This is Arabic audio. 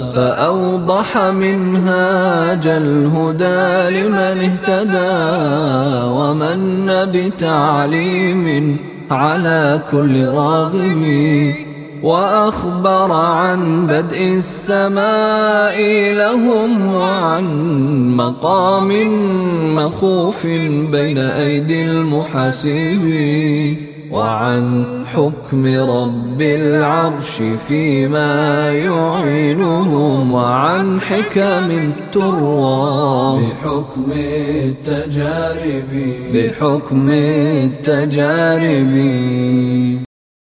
فأوضح منهاج الهدى لمن اهتدى ومن بتعليم على كل راغب وأخبر عن بدء السماء لهم وعن مقام مخوف بين أيدي المحاسبين وعن حكم رب العرش فيما يعينهم وعن حكم تروى بحكم التجارب. بحكم التجارب.